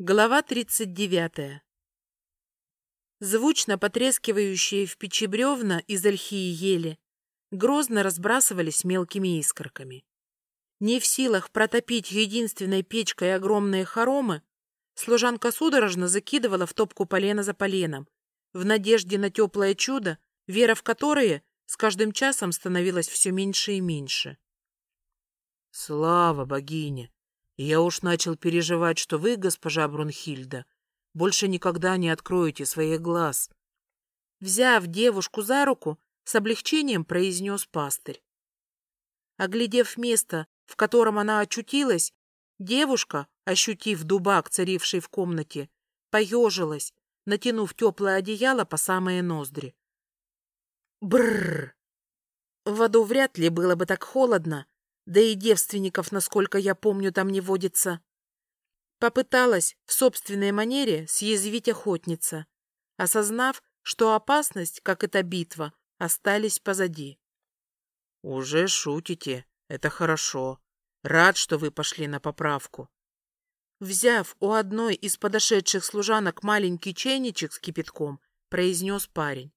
Глава 39. Звучно потрескивающие в печи бревна из ольхи и ели грозно разбрасывались мелкими искорками. Не в силах протопить единственной печкой огромные хоромы, служанка судорожно закидывала в топку полено за поленом, в надежде на теплое чудо, вера в которое с каждым часом становилась все меньше и меньше. «Слава богине!» Я уж начал переживать, что вы, госпожа Брунхильда, больше никогда не откроете своих глаз. Взяв девушку за руку, с облегчением произнес пастырь. Оглядев место, в котором она очутилась, девушка, ощутив дубак, царивший в комнате, поежилась, натянув теплое одеяло по самые ноздри. Бррр! В аду вряд ли было бы так холодно, да и девственников, насколько я помню, там не водится. Попыталась в собственной манере съязвить охотница, осознав, что опасность, как эта битва, остались позади. «Уже шутите. Это хорошо. Рад, что вы пошли на поправку». Взяв у одной из подошедших служанок маленький чайничек с кипятком, произнес парень.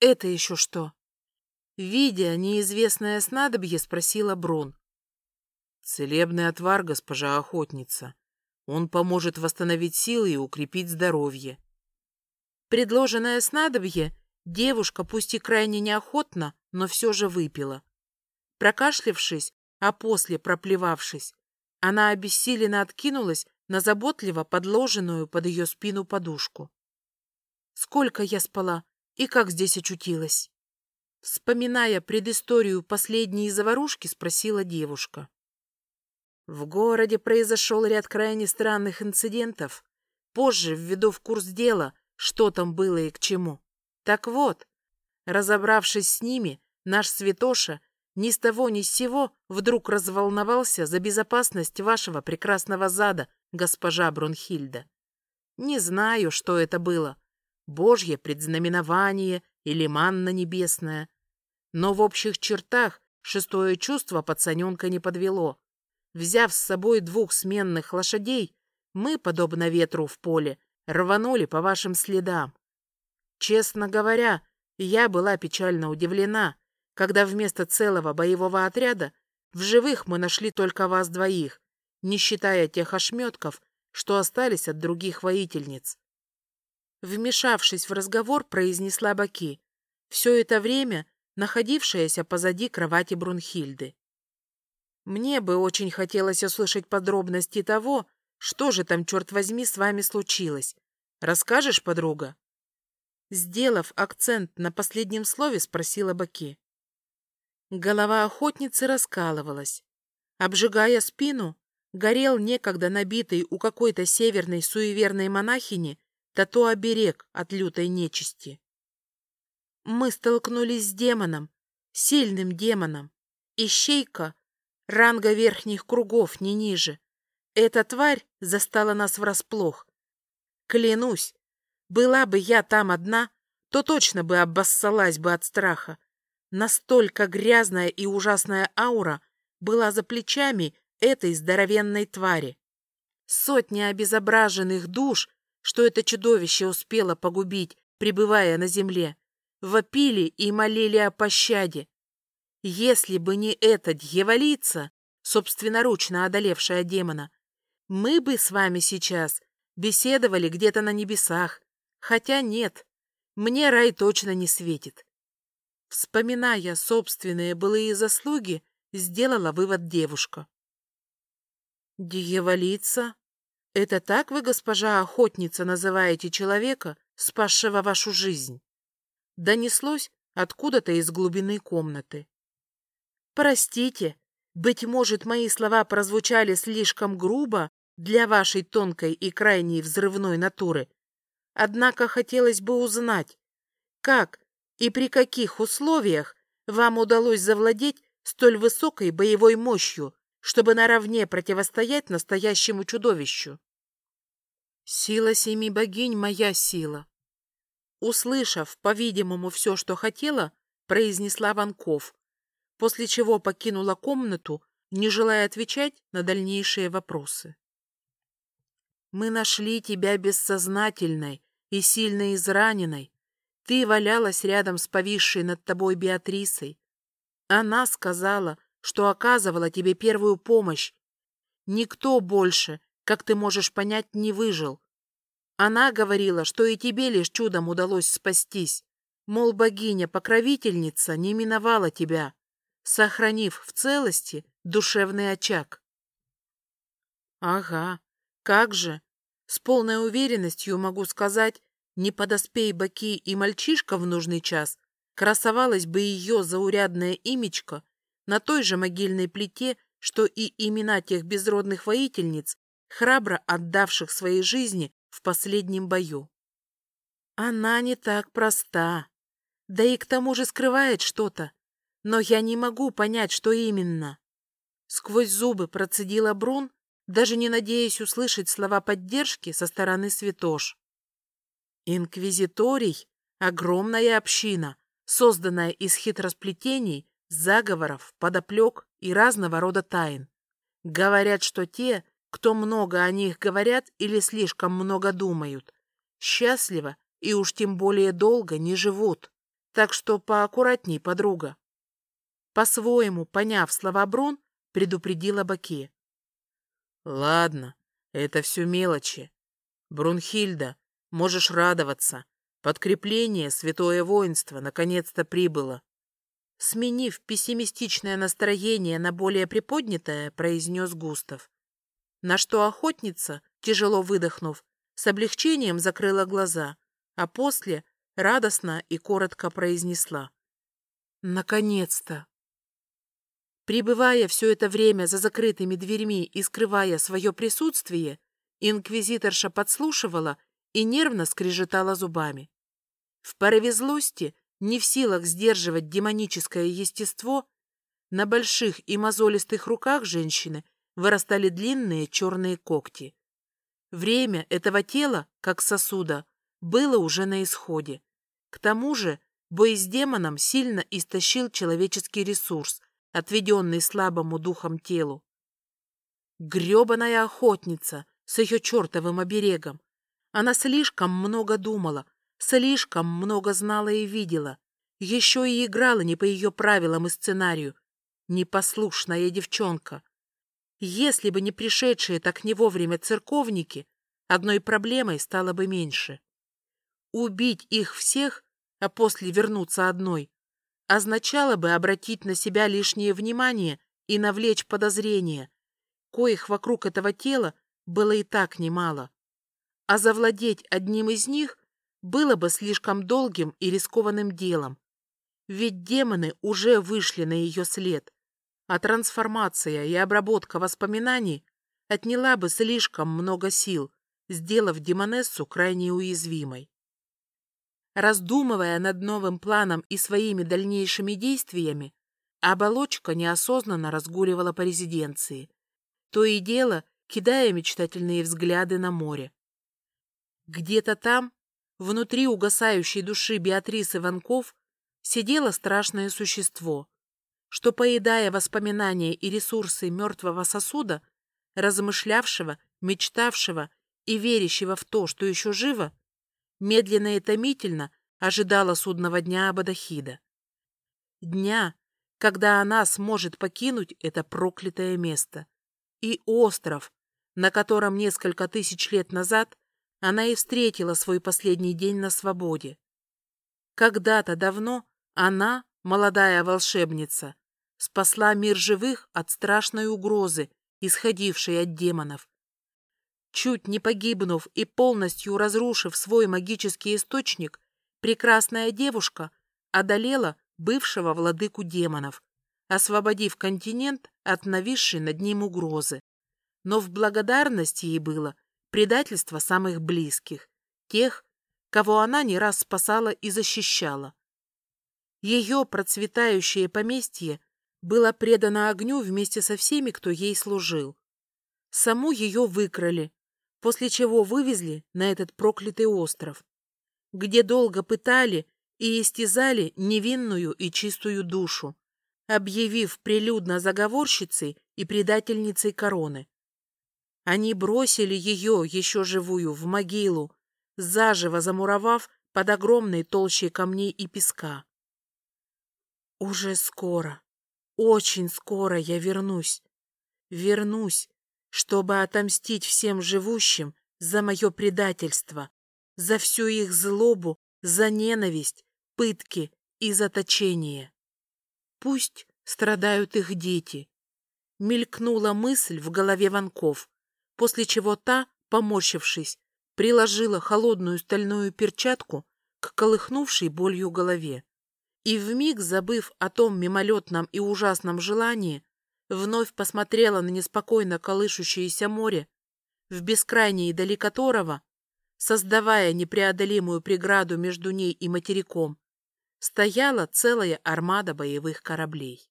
«Это еще что?» Видя неизвестное снадобье, спросила Брун. «Целебный отвар, госпожа охотница. Он поможет восстановить силы и укрепить здоровье». Предложенное снадобье девушка, пусть и крайне неохотно, но все же выпила. Прокашлявшись, а после проплевавшись, она обессиленно откинулась на заботливо подложенную под ее спину подушку. Сколько я спала и как здесь очутилась? Вспоминая предысторию последней заварушки, спросила девушка. В городе произошел ряд крайне странных инцидентов. Позже введу в курс дела, что там было и к чему. Так вот, разобравшись с ними, наш святоша ни с того ни с сего вдруг разволновался за безопасность вашего прекрасного зада, госпожа Брунхильда. Не знаю, что это было. Божье предзнаменование или манна небесная. Но в общих чертах шестое чувство пацаненка не подвело. Взяв с собой двух сменных лошадей, мы, подобно ветру в поле, рванули по вашим следам. Честно говоря, я была печально удивлена, когда вместо целого боевого отряда в живых мы нашли только вас двоих, не считая тех ошметков, что остались от других воительниц. Вмешавшись в разговор, произнесла Баки. Все это время находившаяся позади кровати Брунхильды. Мне бы очень хотелось услышать подробности того, что же там, черт возьми, с вами случилось. Расскажешь, подруга? Сделав акцент на последнем слове, спросила Баки. Голова охотницы раскалывалась. Обжигая спину, горел некогда набитый у какой-то северной суеверной монахини тату-оберег от лютой нечисти. Мы столкнулись с демоном, сильным демоном. Ищейка, ранга верхних кругов, не ниже. Эта тварь застала нас врасплох. Клянусь, была бы я там одна, то точно бы обоссалась бы от страха. Настолько грязная и ужасная аура была за плечами этой здоровенной твари. Сотни обезображенных душ, что это чудовище успело погубить, пребывая на земле, вопили и молили о пощаде. Если бы не эта дьяволица, собственноручно одолевшая демона, мы бы с вами сейчас беседовали где-то на небесах. Хотя нет, мне рай точно не светит. Вспоминая собственные былые заслуги, сделала вывод девушка. «Дьяволица? Это так вы, госпожа охотница, называете человека, спасшего вашу жизнь?» донеслось откуда-то из глубины комнаты. «Простите, быть может, мои слова прозвучали слишком грубо для вашей тонкой и крайней взрывной натуры. Однако хотелось бы узнать, как и при каких условиях вам удалось завладеть столь высокой боевой мощью, чтобы наравне противостоять настоящему чудовищу. Сила семи богинь — моя сила. Услышав, по-видимому, все, что хотела, произнесла Ванков, после чего покинула комнату, не желая отвечать на дальнейшие вопросы. Мы нашли тебя бессознательной и сильно израненной. Ты валялась рядом с повисшей над тобой Беатрисой. Она сказала, что оказывала тебе первую помощь. Никто больше, как ты можешь понять, не выжил. Она говорила, что и тебе лишь чудом удалось спастись. Мол, богиня-покровительница не миновала тебя, сохранив в целости душевный очаг. Ага, как же. С полной уверенностью могу сказать, не подоспей Баки и мальчишка в нужный час, красовалась бы ее заурядное имечко на той же могильной плите, что и имена тех безродных воительниц, храбро отдавших своей жизни в последнем бою. Она не так проста, да и к тому же скрывает что-то, но я не могу понять, что именно. Сквозь зубы процедила Брун, даже не надеясь услышать слова поддержки со стороны святош. Инквизиторий — огромная община, созданная из хитросплетений, заговоров, подоплек и разного рода тайн. Говорят, что те, кто много о них говорят или слишком много думают, счастливо и уж тем более долго не живут. Так что поаккуратней, подруга. По-своему, поняв слова Брун, предупредила Баке. Ладно, это все мелочи. Брунхильда, можешь радоваться. Подкрепление, святое воинство, наконец-то прибыло. Сменив пессимистичное настроение на более приподнятое, произнес Густав. На что охотница, тяжело выдохнув, с облегчением закрыла глаза, а после радостно и коротко произнесла. «Наконец-то!» Пребывая все это время за закрытыми дверьми и скрывая свое присутствие, инквизиторша подслушивала и нервно скрежетала зубами. В порыве злости, не в силах сдерживать демоническое естество, на больших и мозолистых руках женщины вырастали длинные черные когти. Время этого тела, как сосуда, было уже на исходе. К тому же бой с демоном сильно истощил человеческий ресурс, отведенный слабому духом телу. Гребаная охотница с ее чертовым оберегом. Она слишком много думала, слишком много знала и видела. Еще и играла не по ее правилам и сценарию. Непослушная девчонка. Если бы не пришедшие так не вовремя церковники, одной проблемой стало бы меньше. Убить их всех, а после вернуться одной, означало бы обратить на себя лишнее внимание и навлечь подозрения, коих вокруг этого тела было и так немало. А завладеть одним из них было бы слишком долгим и рискованным делом. Ведь демоны уже вышли на ее след, а трансформация и обработка воспоминаний отняла бы слишком много сил, сделав демонессу крайне уязвимой. Раздумывая над новым планом и своими дальнейшими действиями, оболочка неосознанно разгуливала по резиденции, то и дело кидая мечтательные взгляды на море. Где-то там, внутри угасающей души Беатрисы Ванков, сидело страшное существо, что, поедая воспоминания и ресурсы мертвого сосуда, размышлявшего, мечтавшего и верящего в то, что еще живо, медленно и томительно ожидала судного дня Абадахида. Дня, когда она сможет покинуть это проклятое место. И остров, на котором несколько тысяч лет назад она и встретила свой последний день на свободе. Когда-то давно она, молодая волшебница, спасла мир живых от страшной угрозы, исходившей от демонов, Чуть не погибнув и полностью разрушив свой магический источник, прекрасная девушка одолела бывшего владыку демонов, освободив континент от нависшей над ним угрозы. Но в благодарность ей было предательство самых близких, тех, кого она не раз спасала и защищала. Ее процветающее поместье было предано огню вместе со всеми, кто ей служил. Саму ее выкрали, после чего вывезли на этот проклятый остров, где долго пытали и истязали невинную и чистую душу, объявив прилюдно заговорщицей и предательницей короны. Они бросили ее, еще живую, в могилу, заживо замуровав под огромной толщей камней и песка. Уже скоро, очень скоро я вернусь. Вернусь, чтобы отомстить всем живущим за мое предательство, за всю их злобу, за ненависть, пытки и заточение. Пусть страдают их дети. Мелькнула мысль в голове Ванков, после чего та, поморщившись, приложила холодную стальную перчатку к колыхнувшей болью голове. И вмиг, забыв о том мимолетном и ужасном желании, вновь посмотрела на неспокойно колышущееся море, в бескрайней дали которого, создавая непреодолимую преграду между ней и материком, стояла целая армада боевых кораблей.